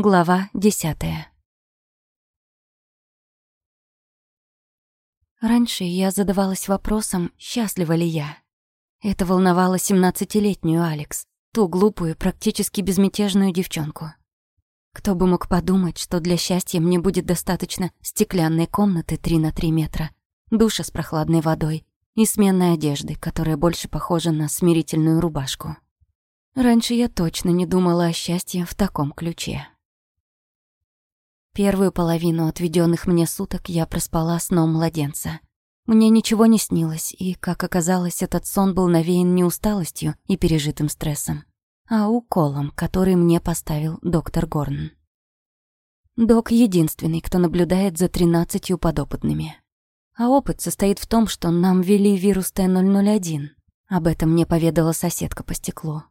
Глава десятая. Раньше я задавалась вопросом, счастлива ли я. Это волновало семнадцатилетнюю Алекс, ту глупую, практически безмятежную девчонку. Кто бы мог подумать, что для счастья мне будет достаточно стеклянной комнаты 3 на 3 метра, душа с прохладной водой и сменной одежды, которая больше похожа на смирительную рубашку. Раньше я точно не думала о счастье в таком ключе. Первую половину отведенных мне суток я проспала сном младенца. Мне ничего не снилось, и, как оказалось, этот сон был навеян не усталостью и пережитым стрессом, а уколом, который мне поставил доктор Горн. Док единственный, кто наблюдает за тринадцатью подопытными. А опыт состоит в том, что нам ввели вирус Т-001. Об этом мне поведала соседка по стеклу.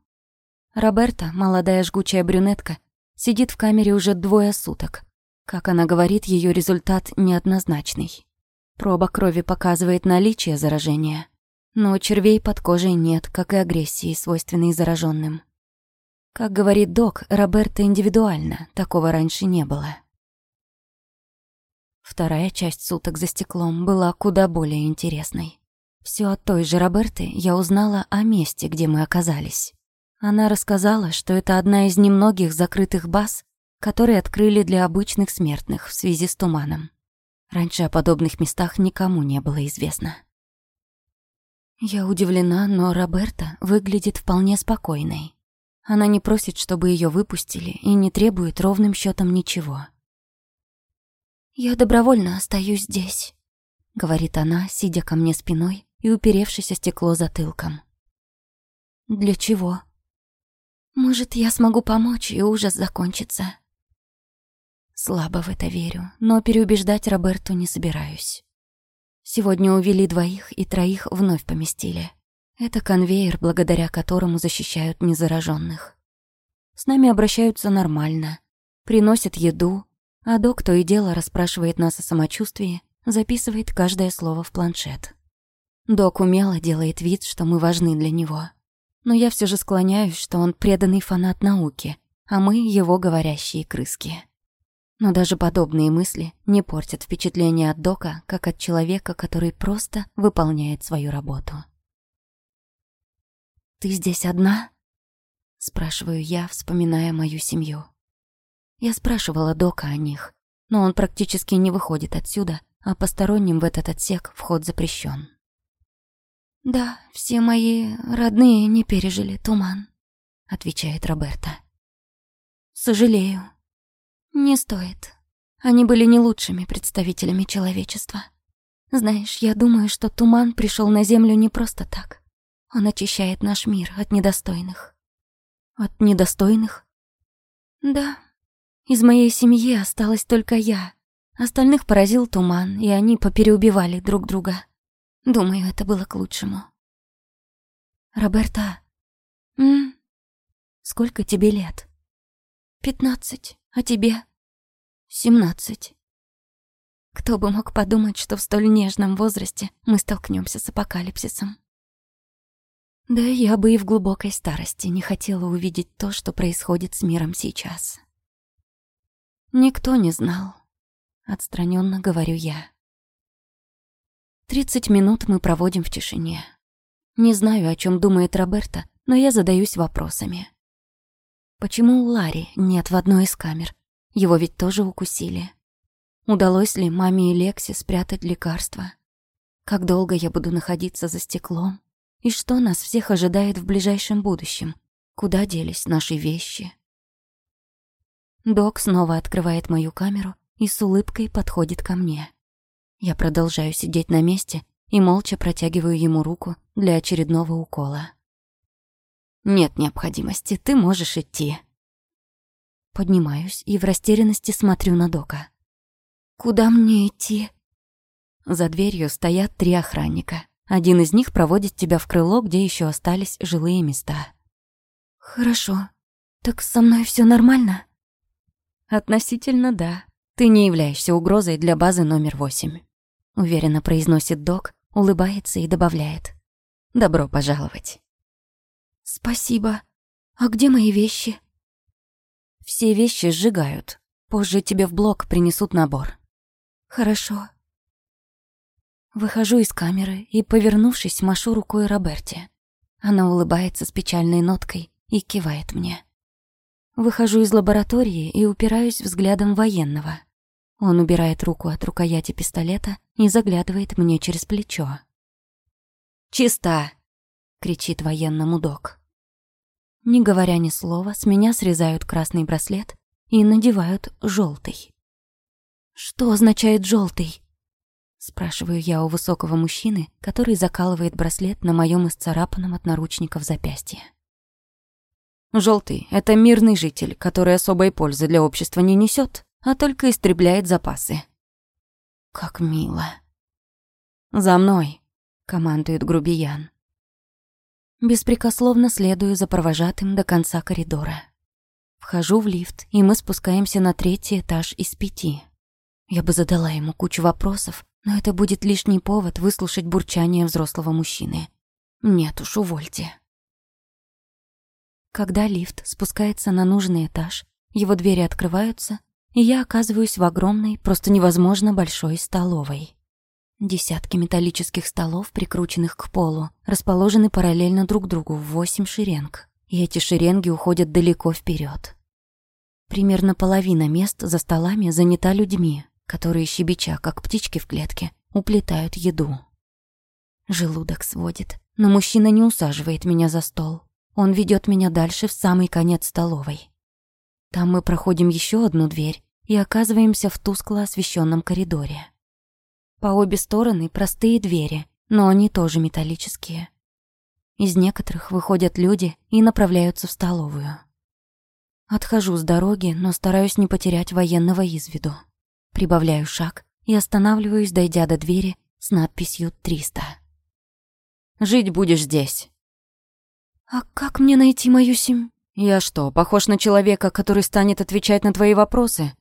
Роберта, молодая жгучая брюнетка, сидит в камере уже двое суток, как она говорит, ее результат неоднозначный. Проба крови показывает наличие заражения, но червей под кожей нет, как и агрессии, свойственной зараженным. Как говорит док, Роберта индивидуально, такого раньше не было. Вторая часть суток за стеклом была куда более интересной. Все от той же Роберты я узнала о месте, где мы оказались. Она рассказала, что это одна из немногих закрытых баз, которые открыли для обычных смертных в связи с туманом. Раньше о подобных местах никому не было известно. Я удивлена, но Роберта выглядит вполне спокойной. Она не просит, чтобы ее выпустили, и не требует ровным счетом ничего. «Я добровольно остаюсь здесь», — говорит она, сидя ко мне спиной и уперевшись о стекло затылком. «Для чего?» «Может, я смогу помочь, и ужас закончится», Слабо в это верю, но переубеждать Роберту не собираюсь. Сегодня увели двоих и троих вновь поместили. Это конвейер, благодаря которому защищают незараженных. С нами обращаются нормально, приносят еду, а док то и дело расспрашивает нас о самочувствии, записывает каждое слово в планшет. Док умело делает вид, что мы важны для него. Но я все же склоняюсь, что он преданный фанат науки, а мы его говорящие крыски. Но даже подобные мысли не портят впечатление от Дока, как от человека, который просто выполняет свою работу. «Ты здесь одна?» — спрашиваю я, вспоминая мою семью. Я спрашивала Дока о них, но он практически не выходит отсюда, а посторонним в этот отсек вход запрещен. «Да, все мои родные не пережили туман», — отвечает Роберта. «Сожалею», не стоит. Они были не лучшими представителями человечества. Знаешь, я думаю, что туман пришел на Землю не просто так. Он очищает наш мир от недостойных. От недостойных? Да. Из моей семьи осталась только я. Остальных поразил туман, и они попереубивали друг друга. Думаю, это было к лучшему. Роберта, м? Сколько тебе лет? Пятнадцать. А тебе? Семнадцать. Кто бы мог подумать, что в столь нежном возрасте мы столкнемся с апокалипсисом. Да я бы и в глубокой старости не хотела увидеть то, что происходит с миром сейчас. Никто не знал. Отстраненно говорю я. Тридцать минут мы проводим в тишине. Не знаю, о чем думает Роберта, но я задаюсь вопросами. Почему Ларри нет в одной из камер? Его ведь тоже укусили. Удалось ли маме и Лексе спрятать лекарства? Как долго я буду находиться за стеклом? И что нас всех ожидает в ближайшем будущем? Куда делись наши вещи? Док снова открывает мою камеру и с улыбкой подходит ко мне. Я продолжаю сидеть на месте и молча протягиваю ему руку для очередного укола. Нет необходимости, ты можешь идти. Поднимаюсь и в растерянности смотрю на Дока. Куда мне идти? За дверью стоят три охранника. Один из них проводит тебя в крыло, где еще остались жилые места. Хорошо. Так со мной все нормально? Относительно да. Ты не являешься угрозой для базы номер восемь. Уверенно произносит док, улыбается и добавляет. Добро пожаловать. «Спасибо. А где мои вещи?» Все вещи сжигают. Позже тебе в блок принесут набор. Хорошо. Выхожу из камеры и, повернувшись, машу рукой Роберте. Она улыбается с печальной ноткой и кивает мне. Выхожу из лаборатории и упираюсь взглядом военного. Он убирает руку от рукояти пистолета и заглядывает мне через плечо. «Чисто!» — кричит военному док. Не говоря ни слова, с меня срезают красный браслет и надевают желтый. «Что означает желтый? Спрашиваю я у высокого мужчины, который закалывает браслет на моем исцарапанном от наручников запястье. Желтый это мирный житель, который особой пользы для общества не несет, а только истребляет запасы. Как мило. «За мной!» — командует грубиян. Беспрекословно следую за провожатым до конца коридора. Вхожу в лифт, и мы спускаемся на третий этаж из пяти. Я бы задала ему кучу вопросов, но это будет лишний повод выслушать бурчание взрослого мужчины. Нет уж, увольте. Когда лифт спускается на нужный этаж, его двери открываются, и я оказываюсь в огромной, просто невозможно большой столовой. Десятки металлических столов, прикрученных к полу, расположены параллельно друг другу в восемь шеренг, и эти шеренги уходят далеко вперед. Примерно половина мест за столами занята людьми, которые, щебеча, как птички в клетке, уплетают еду. Желудок сводит, но мужчина не усаживает меня за стол. Он ведет меня дальше в самый конец столовой. Там мы проходим еще одну дверь и оказываемся в тускло освещенном коридоре. По обе стороны простые двери, но они тоже металлические. Из некоторых выходят люди и направляются в столовую. Отхожу с дороги, но стараюсь не потерять военного из виду. Прибавляю шаг и останавливаюсь, дойдя до двери с надписью «300». «Жить будешь здесь». «А как мне найти мою семью?» «Я что, похож на человека, который станет отвечать на твои вопросы?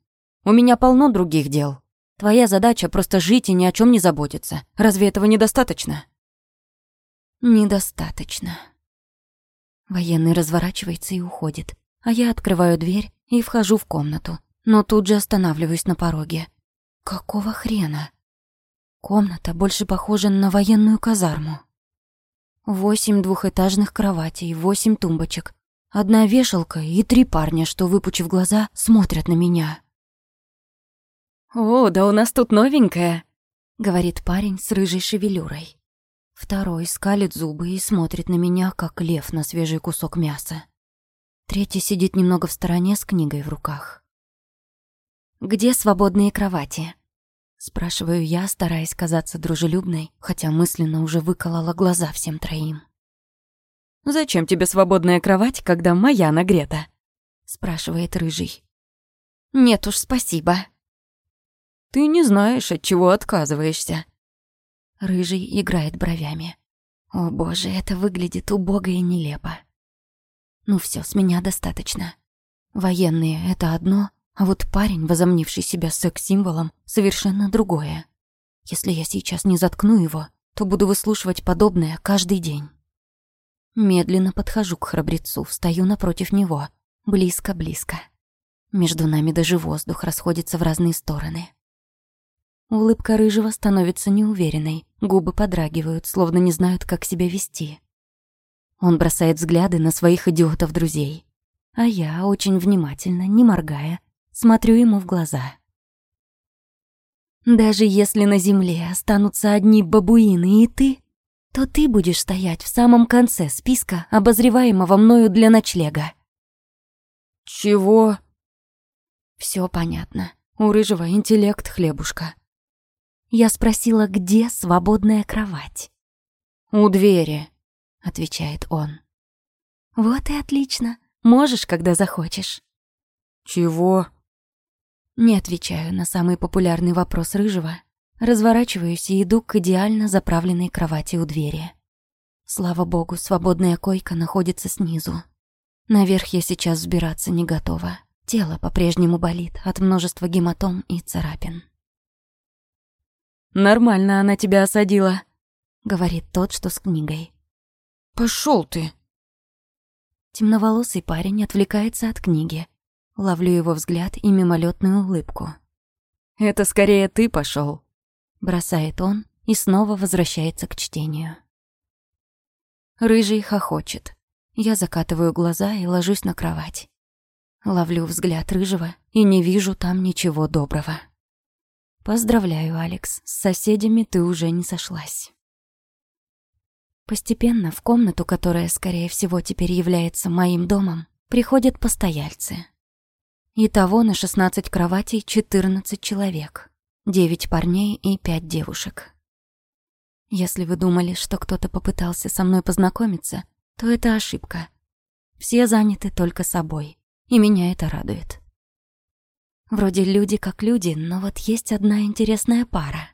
У меня полно других дел». Твоя задача просто жить и ни о чем не заботиться. Разве этого недостаточно? Недостаточно. Военный разворачивается и уходит, а я открываю дверь и вхожу в комнату, но тут же останавливаюсь на пороге. Какого хрена? Комната больше похожа на военную казарму. Восемь двухэтажных кроватей, восемь тумбочек, одна вешалка и три парня, что, выпучив глаза, смотрят на меня. «О, да у нас тут новенькая», — говорит парень с рыжей шевелюрой. Второй скалит зубы и смотрит на меня, как лев на свежий кусок мяса. Третий сидит немного в стороне с книгой в руках. «Где свободные кровати?» Спрашиваю я, стараясь казаться дружелюбной, хотя мысленно уже выколола глаза всем троим. «Зачем тебе свободная кровать, когда моя нагрета?» Спрашивает рыжий. «Нет уж, спасибо», ты не знаешь, от чего отказываешься. Рыжий играет бровями. О боже, это выглядит убого и нелепо. Ну все, с меня достаточно. Военные — это одно, а вот парень, возомнивший себя секс-символом, совершенно другое. Если я сейчас не заткну его, то буду выслушивать подобное каждый день. Медленно подхожу к храбрецу, встаю напротив него, близко-близко. Между нами даже воздух расходится в разные стороны. Улыбка рыжего становится неуверенной, губы подрагивают, словно не знают, как себя вести. Он бросает взгляды на своих идиотов-друзей. А я, очень внимательно, не моргая, смотрю ему в глаза. «Даже если на земле останутся одни бабуины и ты, то ты будешь стоять в самом конце списка, обозреваемого мною для ночлега». «Чего?» Все понятно. У рыжего интеллект хлебушка. Я спросила, где свободная кровать. «У двери», — отвечает он. «Вот и отлично. Можешь, когда захочешь». «Чего?» Не отвечаю на самый популярный вопрос Рыжего. Разворачиваюсь и иду к идеально заправленной кровати у двери. Слава богу, свободная койка находится снизу. Наверх я сейчас взбираться не готова. Тело по-прежнему болит от множества гематом и царапин. Нормально она тебя осадила», — говорит тот, что с книгой. Пошел ты!» Темноволосый парень отвлекается от книги. Ловлю его взгляд и мимолетную улыбку. «Это скорее ты пошел, бросает он и снова возвращается к чтению. Рыжий хохочет. Я закатываю глаза и ложусь на кровать. Ловлю взгляд рыжего и не вижу там ничего доброго. Поздравляю, Алекс, с соседями ты уже не сошлась. Постепенно в комнату, которая, скорее всего, теперь является моим домом, приходят постояльцы. Итого на 16 кроватей 14 человек, 9 парней и 5 девушек. Если вы думали, что кто-то попытался со мной познакомиться, то это ошибка. Все заняты только собой, и меня это радует. Вроде люди как люди, но вот есть одна интересная пара.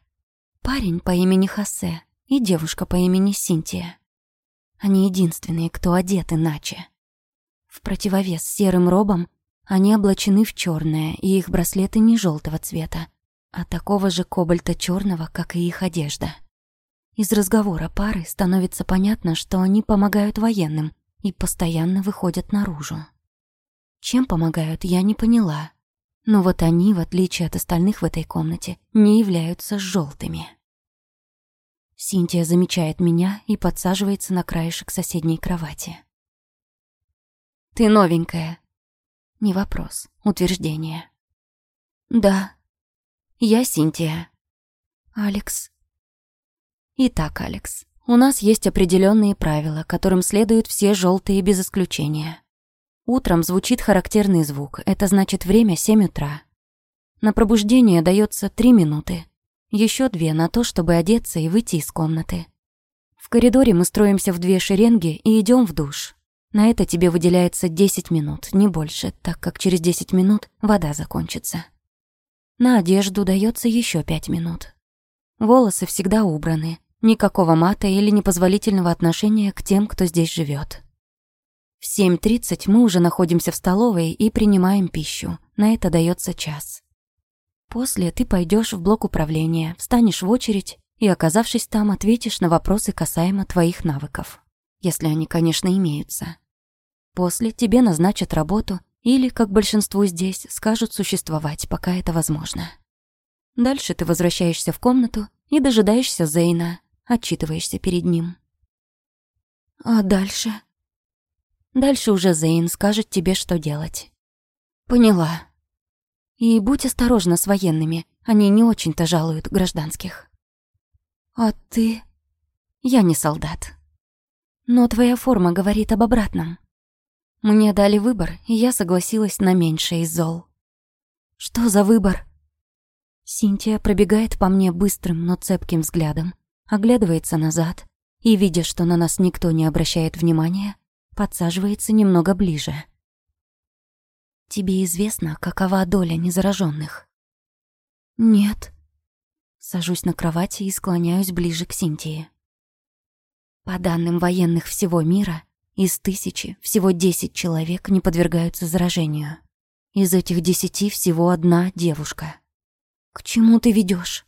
Парень по имени Хосе и девушка по имени Синтия. Они единственные, кто одет иначе. В противовес серым робам они облачены в черное, и их браслеты не желтого цвета, а такого же кобальта черного, как и их одежда. Из разговора пары становится понятно, что они помогают военным и постоянно выходят наружу. Чем помогают, я не поняла. Но вот они, в отличие от остальных в этой комнате, не являются желтыми. Синтия замечает меня и подсаживается на краешек соседней кровати. «Ты новенькая». Не вопрос, утверждение. «Да, я Синтия». «Алекс». «Итак, Алекс, у нас есть определенные правила, которым следуют все желтые без исключения. Утром звучит характерный звук, это значит время 7 утра. На пробуждение дается 3 минуты, еще две на то, чтобы одеться и выйти из комнаты. В коридоре мы строимся в две шеренги и идем в душ. На это тебе выделяется 10 минут, не больше, так как через 10 минут вода закончится. На одежду дается еще 5 минут. Волосы всегда убраны, никакого мата или непозволительного отношения к тем, кто здесь живет. В 7.30 мы уже находимся в столовой и принимаем пищу. На это дается час. После ты пойдешь в блок управления, встанешь в очередь и, оказавшись там, ответишь на вопросы касаемо твоих навыков. Если они, конечно, имеются. После тебе назначат работу или, как большинству здесь, скажут существовать, пока это возможно. Дальше ты возвращаешься в комнату и дожидаешься Зейна, отчитываешься перед ним. А дальше? Дальше уже Зейн скажет тебе, что делать. Поняла. И будь осторожна с военными, они не очень-то жалуют гражданских. А ты? Я не солдат. Но твоя форма говорит об обратном. Мне дали выбор, и я согласилась на меньшее из зол. Что за выбор? Синтия пробегает по мне быстрым, но цепким взглядом, оглядывается назад и, видя, что на нас никто не обращает внимания, подсаживается немного ближе. Тебе известно, какова доля незараженных? Нет. Сажусь на кровати и склоняюсь ближе к Синтии. По данным военных всего мира, из тысячи всего десять человек не подвергаются заражению. Из этих десяти всего одна девушка. К чему ты ведешь?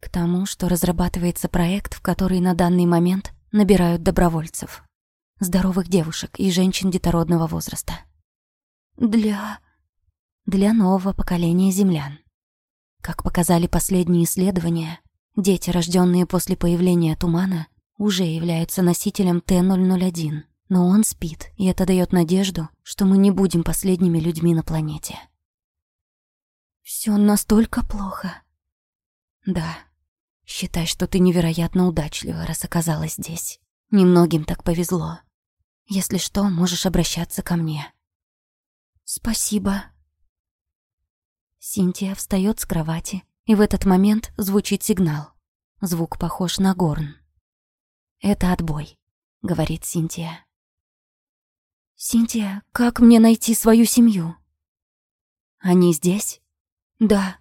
К тому, что разрабатывается проект, в который на данный момент набирают добровольцев. Здоровых девушек и женщин детородного возраста. Для... Для нового поколения землян. Как показали последние исследования, дети, рожденные после появления тумана, уже являются носителем Т-001. Но он спит, и это дает надежду, что мы не будем последними людьми на планете. Все настолько плохо. Да. Считай, что ты невероятно удачлива, раз оказалась здесь. Немногим так повезло. Если что, можешь обращаться ко мне. «Спасибо». Синтия встает с кровати, и в этот момент звучит сигнал. Звук похож на горн. «Это отбой», — говорит Синтия. «Синтия, как мне найти свою семью?» «Они здесь?» «Да».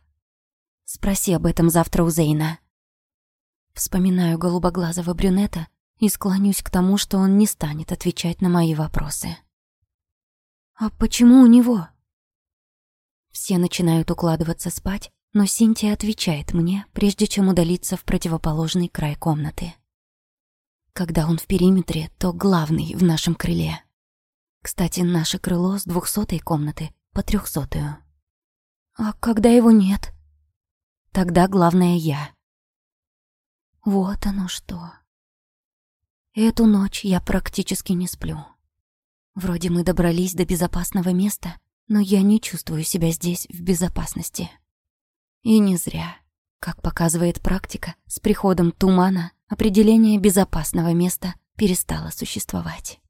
«Спроси об этом завтра у Зейна». Вспоминаю голубоглазого брюнета и склонюсь к тому, что он не станет отвечать на мои вопросы. «А почему у него?» Все начинают укладываться спать, но Синтия отвечает мне, прежде чем удалиться в противоположный край комнаты. Когда он в периметре, то главный в нашем крыле. Кстати, наше крыло с двухсотой комнаты по трехсотую. А когда его нет? Тогда главное я. Вот оно что. Эту ночь я практически не сплю. Вроде мы добрались до безопасного места, но я не чувствую себя здесь в безопасности. И не зря. Как показывает практика, с приходом тумана определение безопасного места перестало существовать.